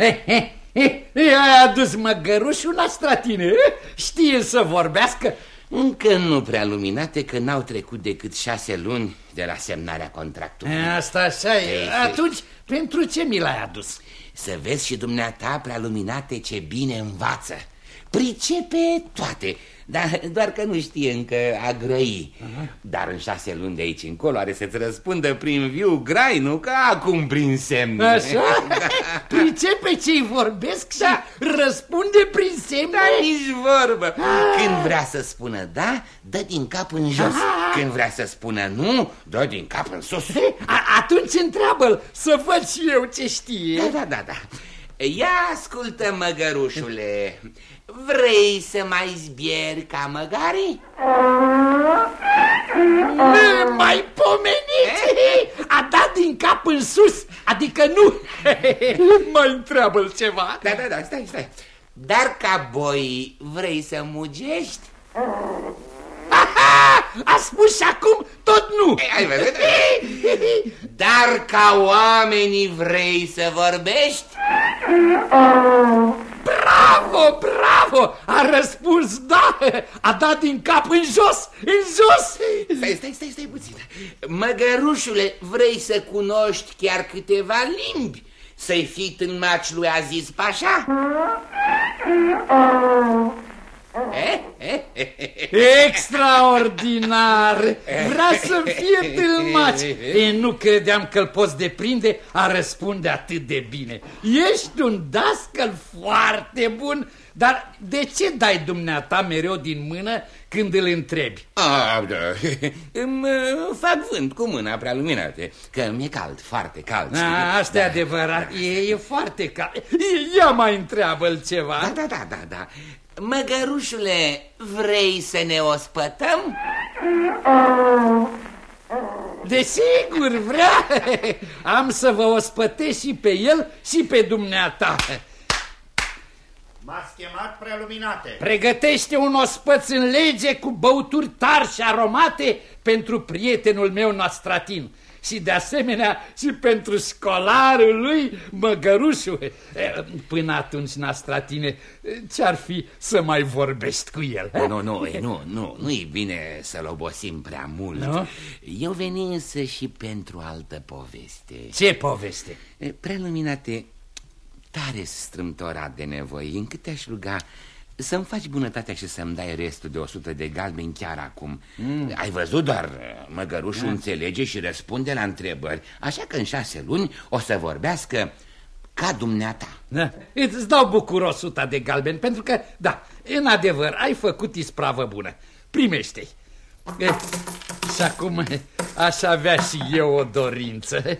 Eh, eh, eh, eh, ai adus măgărușul la stratine, eh? Știe să vorbească? Încă nu prea luminate că n-au trecut decât șase luni de la semnarea contractului. Asta așa e. Ei, Atunci, pentru ce mi l-ai adus? Să vezi și dumneata prea luminate ce bine învață. Pricepe toate, dar doar că nu știe încă a grăi. Dar în șase luni de aici încolo are să-ți răspundă prin viu grai, nu ca acum prin semne. Așa? Pricepe ce-i vorbesc și răspunde prin semne? Da, nici vorbă. Când vrea să spună da, dă din cap în jos. Când vrea să spună nu, dă din cap în sus. A- atunci întreabă-l să văd și eu ce știe. Da, da, da, da. Ia ascultă, măgărușule, vrei să mai zbieri ca măgarii? Mai pomenit! A dat din cap în sus, adică nu. Mai întreabă ceva. Da, da, da, stai, stai. Dar ca boi vrei să mugești? Aha! A spus și acum tot nu. Ai văzut? Dar ca oamenii vrei să vorbești? Bravo, bravo! A răspuns da! A dat din cap în jos, în jos! Stai, stai, stai, stai puțin. Măgărușule, vrei să cunoști chiar câteva limbi? Să-i fii în maci lui Aziz Pașa? Eh? Eh? Extraordinar! Vrea să fie tâlmaci! E, nu credeam că îl poți deprinde a răspunde atât de bine. Ești un dascăl foarte bun, dar de ce dai dumneata mereu din mână când îl întrebi? Ah, da. Îmi uh, fac vânt cu mâna prea luminate, că mi-e cald, foarte cald. știi? A, asta e adevărat, e, e foarte cald. Ia mai întreabă-l ceva. Da, da, da, da, da. Măgărușule, vrei să ne ospătăm? Desigur, vrea! Am să vă ospătesc și pe el și pe dumneata. M-ați chemat preluminate. Pregătește un ospăț în lege cu băuturi tarși și aromate pentru prietenul meu Nastratin. Și de asemenea și pentru școlarul lui Măgărușu. E, Până atunci, Nastratine, ce-ar fi să mai vorbești cu el? Nu, nu, nu, nu, nu, nu e bine să-l obosim prea mult. Nu? Eu veni însă și pentru altă poveste. Ce poveste? E, Preluminate, tare strâmtorat de nevoi, încât te-aș ruga să-mi faci bunătatea și să-mi dai restul de 100 de galbeni chiar acum. Mm. Ai văzut doar, măgărușul mm. înțelege și răspunde la întrebări, așa că în șase luni o să vorbească ca dumneata. Da. Îți dau bucuros 100 de galbeni, pentru că, da, în adevăr, ai făcut ispravă bună. Primește-i. Și acum aș avea și eu o dorință.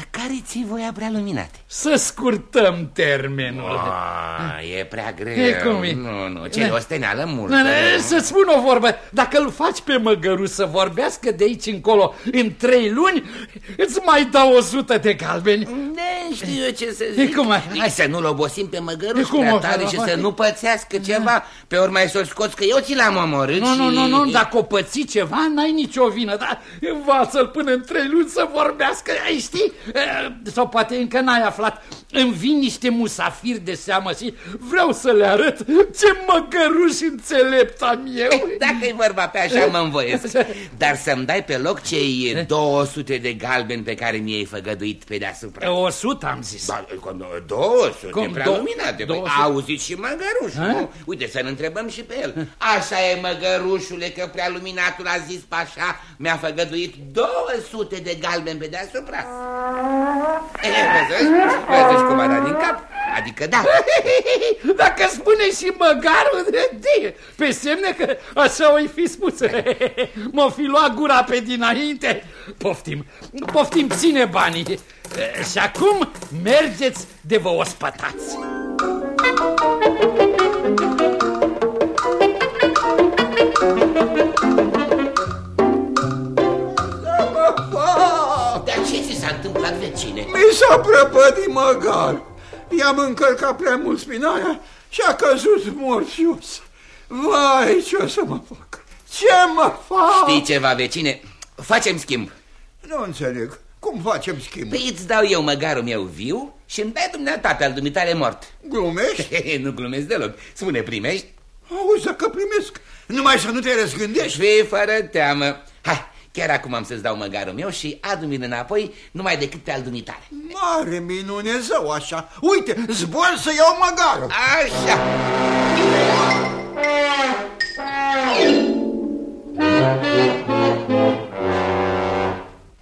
Dar care ți voia prea luminate? Să scurtăm termenul. A, e prea greu. E cum e? Nu, nu, ce osteneală multă. Să-ți spun o vorbă. Dacă îl faci pe măgăru să vorbească de aici încolo în trei luni, îți mai dau o sută de galbeni. Ne știu eu ce să zic. E cum? Hai să nu-l obosim pe măgăruș prea tare și să nu pățească ceva. Pe urmă ai să-l scoți că eu ți l-am omorât Nu, nu, nu, nu, dacă o păți ceva, n-ai nicio vină, dar învață-l până în trei luni să vorbească, ai știi? Sau poate încă n-ai aflat, îmi vin niște musafiri de seamă și vreau să le arăt ce măgăruș înțelept am eu. Dacă e vorba pe așa, mă învoiesc. Dar să-mi dai pe loc cei 200 de galbeni pe care mi-ai făgăduit pe deasupra. 100 am zis. Ba, 200, Cum, prea luminate. Auzit și măgăruș, nu? Uite, să-l întrebăm și pe el. Așa e, măgărușule, că prea luminatul a zis pașa, mi-a făgăduit 200 de galbeni pe deasupra. Vezi cum a dat din cap? Adică da. Dacă spune și măgarul, de, pe semne că așa o fi spus. M-o fi luat gura pe dinainte. Poftim, poftim, ține banii. Și acum mergeți de vă ospătați. Întâmplat, vecine? Mi s-a prăpădit măgar. I-am încărcat prea mult spinaia și a căzut mort jos. Vai, ce o să mă fac? Ce mă fac? Știi ceva, vecine? Facem schimb. Nu înțeleg. Cum facem schimb? Păi îți dau eu măgarul meu viu și îmi dai dumneata pe al dumitare mort. Glumești? nu glumesc deloc. Spune, primești? Auzi, că primesc. Numai să nu te răzgândești. Fii fără teamă. Hai, Chiar acum am să-ți dau măgarul meu și adu-mi înapoi numai decât pe al dumitare. Mare minune, zău așa. Uite, zbor să iau măgarul. Așa.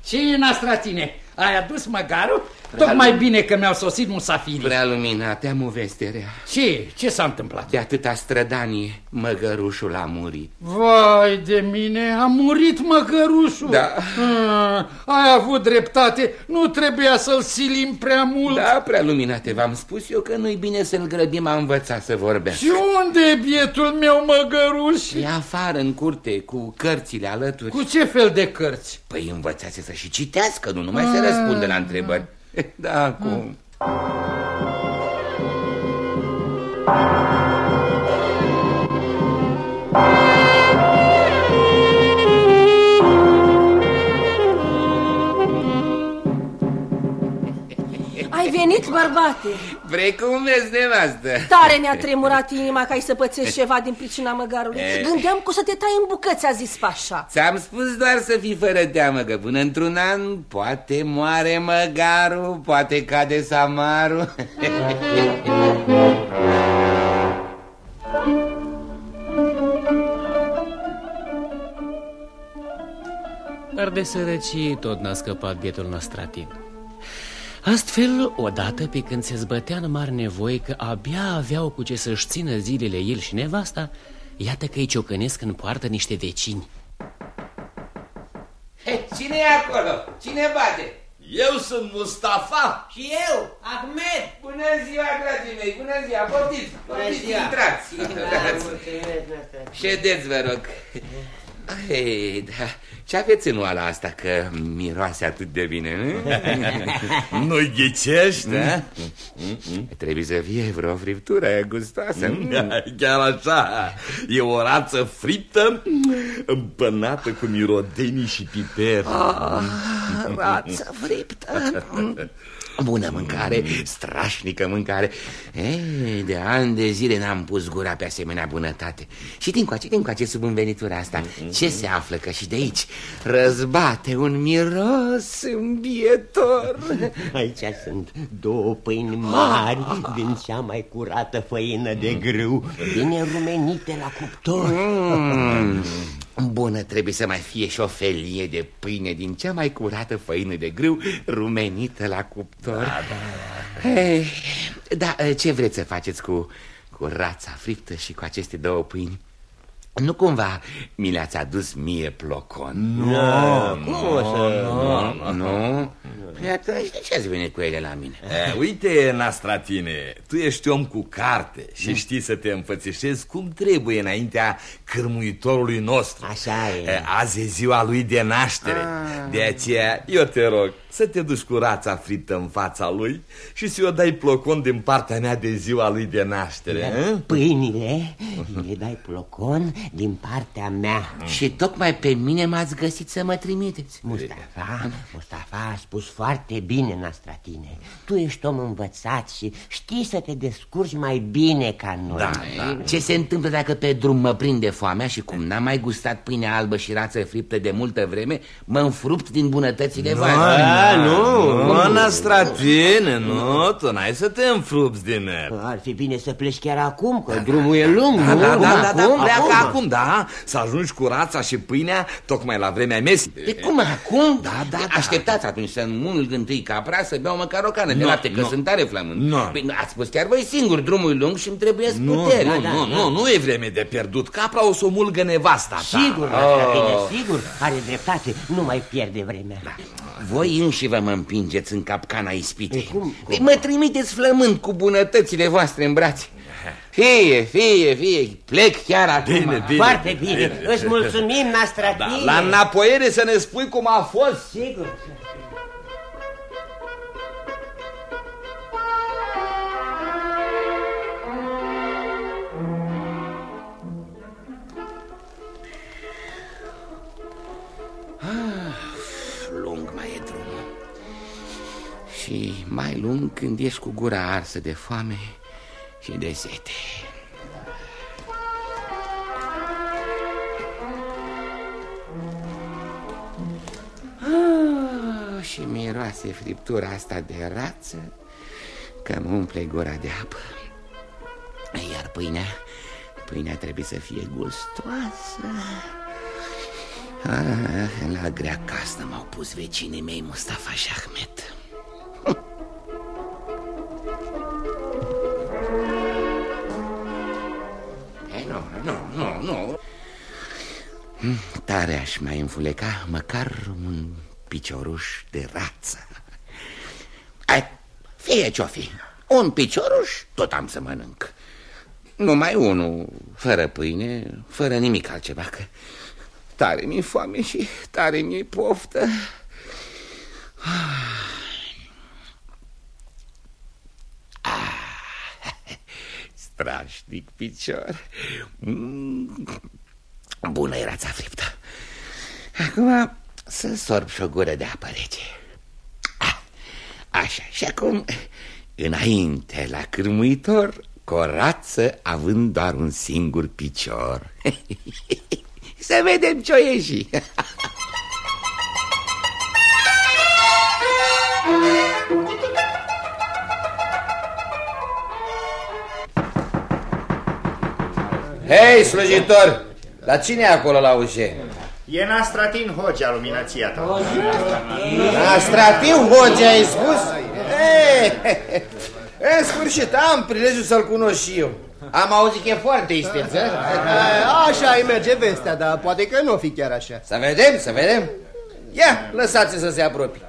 Și Nastratine, ai adus măgarul? Tocmai bine că mi-au sosit musafirii. Prea lumina, te-am o veste rea. Ce? Ce s-a întâmplat? De atâta strădanie, măgărușul a murit. Vai de mine, a murit măgărușul? Da. A, ai avut dreptate, nu trebuia să-l silim prea mult. Da, prea luminate, v-am spus eu că nu-i bine să-l grăbim, a învățat să vorbească. Și unde e bietul meu măgăruș? E afară, în curte, cu cărțile alături. Cu ce fel de cărți? Păi învățați să și citească, nu numai să răspundă la întrebări. Da, acum. Ai venit, bărbate? Vrei cum vezi, nevastă? Tare mi-a tremurat inima ca ai să pățești ceva din pricina măgarului. E... Gândeam că o să te tai în bucăți, a zis pașa. Ți-am spus doar să fii fără teamă, că până într-un an poate moare măgarul, poate cade samarul. Dar de sărăcie tot n-a scăpat bietul Nastratin. Astfel, odată pe când se zbătea în mare nevoie că abia aveau cu ce să-și țină zilele el și nevasta, iată că îi ciocănesc în poartă niște vecini. Cine e acolo? Cine bate? Eu sunt Mustafa. Și eu, Ahmed. Bună ziua, dragii mei, bună ziua, poftiți, poftiți, intrați, intrați. Ședeți, vă rog. Ei, da, ce aveți în oala asta că miroase atât de bine? Nu ghicești, da? Trebuie să fie vreo friptură aia gustoasă. Da, chiar așa. E o rață friptă împănată cu mirodenii și piper. Oh, rață friptă. Bună mâncare, strașnică mâncare. Ei, De ani de zile n-am pus gura pe asemenea bunătate. Și din coace, din coace sub învenitura asta Ce se află că și de aici? Răzbate un miros îmbietor. Aici sunt două pâini mari Din cea mai curată făină de grâu Bine rumenite la cuptor. Mm. Bună trebuie să mai fie și o felie de pâine din cea mai curată făină de grâu rumenită la cuptor. Da, da, da. Hey, da ce vreți să faceți cu, cu rața friptă și cu aceste două pâini? Nu cumva mi le-ați adus mie plocon? Nu, nu, nu, nu. Păi atunci de ce ați venit cu ele la mine? E, uite, Nastratine, tu ești om cu carte și știi să te înfățișezi cum trebuie înaintea cârmuitorului nostru. Așa e. e azi e ziua lui de naștere. Ah. De aceea, eu te rog, să te duci cu rața frită în fața lui și să-i o dai plocon din partea mea de ziua lui de naștere. Iar pâinile le dai plocon din partea mea. Și tocmai pe mine m-ați găsit să mă trimiteți. Mustafa, Mustafa a spus foarte bine, Nastratine. Tu ești om învățat și știi să te descurci mai bine ca noi. Da, da. Ce se întâmplă dacă pe drum mă prinde foamea și cum n-am mai gustat pâine albă și rață friptă de multă vreme, mă înfrupt din bunătățile voastre? Nu, nu, Nastratine, nu, tu n-ai să te înfrupți din el. Ar fi bine să pleci chiar acum, că drumul e lung, da, nu? Da, da, da, da, pleacă acum, da, să ajungi cu rața și pâinea tocmai la vremea mesii. De cum acum? Da, da, da. Așteptați atunci să mulg întâi capra, să beau măcar o cană de lapte, că sunt tare flământ. Nu. Păi, ați spus chiar voi singur, drumul e lung și îmi trebuie nu, putere. Nu, nu, nu, nu e vreme de pierdut. Capra o să o mulgă nevasta ta. Sigur, Nastratine, sigur, are dreptate, nu mai pierde vremea. Da. Voi înși vă mă împingeți în capcana ispitei. Cum, cum? Mă trimiteți flămând cu bunătățile voastre în brațe. Fie, fie, fie, plec chiar acum. Bine, bine. Foarte bine, bine. îți mulțumim, Nastratine. Da, la înapoiere să ne spui cum a fost. Sigur. Și mai lung când ești cu gura arsă de foame și de sete. Ah, Și miroase friptura asta de rață Că mă umple gura de apă. Iar pâinea, pâinea trebuie să fie gustoasă. Ah, la grea casă m-au pus vecinii mei Mustafa și Ahmed nu, nu, nu, nu. Tare aș mai înfuleca măcar un picioruș de rață. Ai, Fie ce-o fi Un picioruș tot am să mănânc. Numai unul, fără pâine, fără nimic altceva că Tare mi-e foame și tare mi-e poftă. Strașnic picior. Mm, bună era ța friptă. Acum să sorb și o gură de apă rece. Ah, așa, și acum înainte la cârmuitor, corață având doar un singur picior. Să vedem ce-o ieși. Hei, slujitor! La cine e acolo la ușă? E Nastratin Hogea, luminația ta. Nastratin Hogea, ai spus? Ei, în sfârșit, am prilejul să-l cunosc și eu. Am auzit că e foarte isteț, Așa îi merge vestea, dar poate că nu o fi chiar așa. Să vedem, să vedem. Ia, lăsați să se apropie.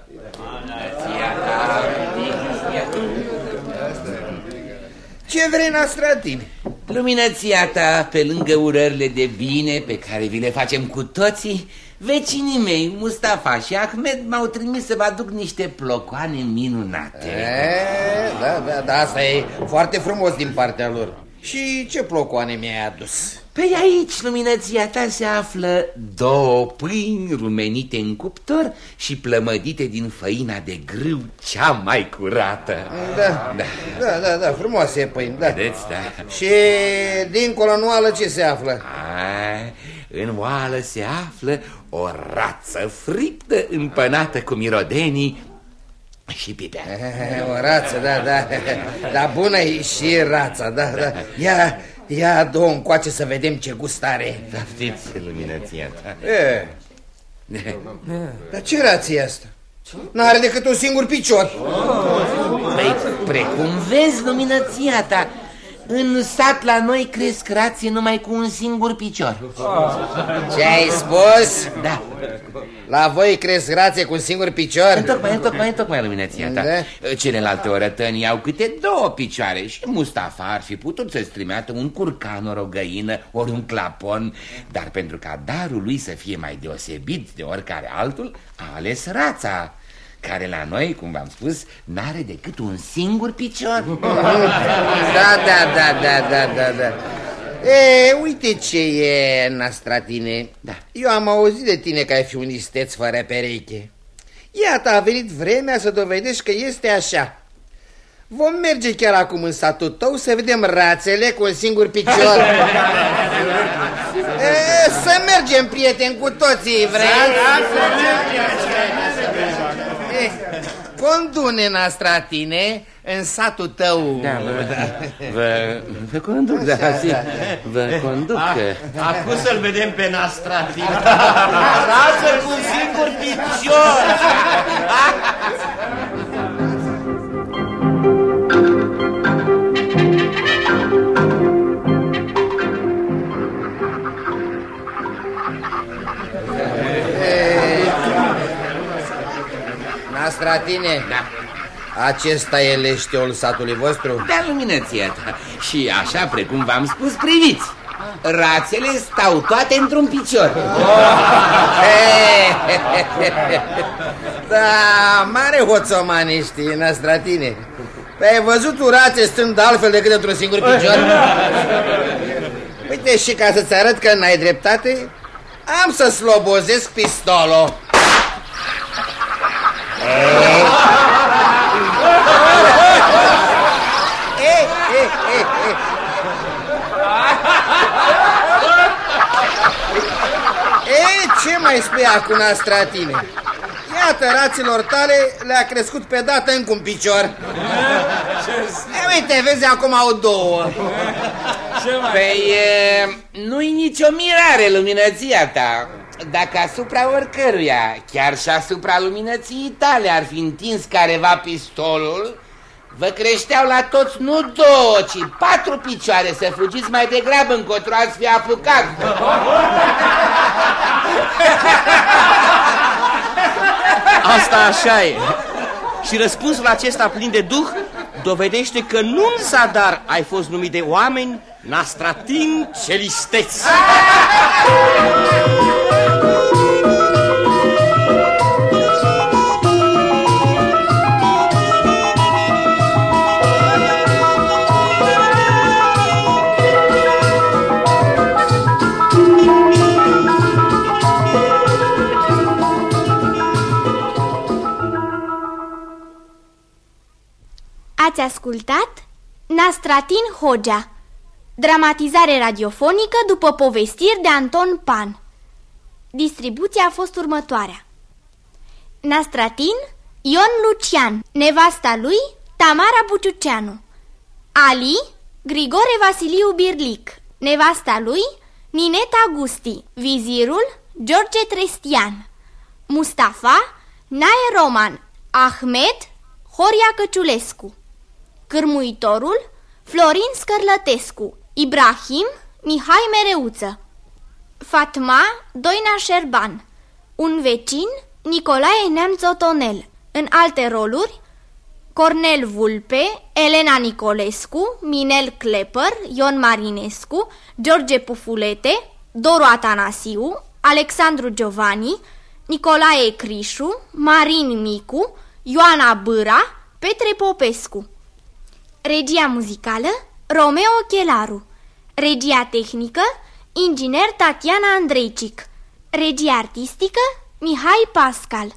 Ce vrei, Nastratine? Luminăția ta, pe lângă urările de bine pe care vi le facem cu toții, vecinii mei, Mustafa și Ahmed, m-au trimis să vă aduc niște plocoane minunate. E, da, da, da, asta e foarte frumos din partea lor. Și ce plocoane mi-ai adus? Păi aici, luminăția ta, se află două pâini rumenite în cuptor și plămădite din făina de grâu cea mai curată. Da, da, da, da, da frumoase pâini, da. Vedeți, da. Și dincolo în oală ce se află? A, în oală se află o rață friptă împănată cu mirodenii și pipea. O rață, da, da. Dar bună e și rața, da, da. Ia, ia, două încoace să vedem ce gust are. Da, știți, luminăția ta. E. Dar ce rață e asta? N-are decât un singur picior. Păi, precum vezi, luminăția ta, în sat la noi cresc rații numai cu un singur picior. Ce ai spus? Da. La voi cresc rațe cu un singur picior? Întocmai, întocmai, întocmai luminăția ta. Da. Celelalte orătăni au câte două picioare și Mustafa ar fi putut să-ți trimeată un curcan, ori o găină, ori un clapon, dar pentru ca darul lui să fie mai deosebit de oricare altul, a ales rața care la noi, cum v-am spus, n-are decât un singur picior. Da, da, da, da, da, da, da. E, uite ce e, Nastratine. Da. Eu am auzit de tine că ai fi un isteț fără pereche. Iată, a venit vremea să dovedești că este așa. Vom merge chiar acum în satul tău să vedem rațele cu un singur picior. e, să mergem, prieteni, cu toții, vrei? E, Condune, Nastratine, în satul tău. Da, vă, vă, vă conduc, da, si, vă conduc. Acum să-l vedem pe Nastratin. Rață cu un singur picior. Nastratine, Da. acesta e leșteul satului vostru? Da, luminăția ta. Și așa, precum v-am spus, priviți. Rațele stau toate într-un picior. da, mare hoțoman ești, Nastratine. Păi ai văzut un rațe stând altfel decât într-un singur picior? Uite, și ca să-ți arăt că n-ai dreptate, am să slobozesc pistolul. Ei, ei, ei, ei. Ei, ce mai spui acum, Astratine? Iată, raților tale le-a crescut pe dată încă un picior. E, uite, vezi, acum au două. Păi, e, nu-i nicio mirare luminăția ta. Dacă asupra oricăruia, chiar și asupra luminății tale, ar fi întins careva pistolul, vă creșteau la toți nu două, ci patru picioare să fugiți mai degrabă încotro ați fi apucat. Asta așa e. Și răspunsul acesta plin de duh dovedește că nu în zadar ai fost numit de oameni nastratin celisteți. Ați ascultat Nastratin Hogea Dramatizare radiofonică după povestiri de Anton Pan. Distribuția a fost următoarea. Nastratin Ion Lucian Nevasta lui Tamara Buciuceanu. Ali Grigore Vasiliu Birlic. Nevasta lui Nineta Gusti Vizirul George Trestian Mustafa Nae Roman. Ahmed Horia Căciulescu Cârmuitorul Florin Scărlătescu Ibrahim Mihai Mereuță Fatma Doina Șerban Un vecin Nicolae Neamț Otonel În alte roluri Cornel Vulpe, Elena Nicolescu, Minel Klepăr, Ion Marinescu, George Pufulete, Doru Atanasiu, Alexandru Giovanni, Nicolae Crișu, Marin Micu, Ioana Bâra, Petre Popescu. Regia muzicală Romeo Chelaru Regia tehnică Inginer Tatiana Andreicic Regie artistică Mihai Pascal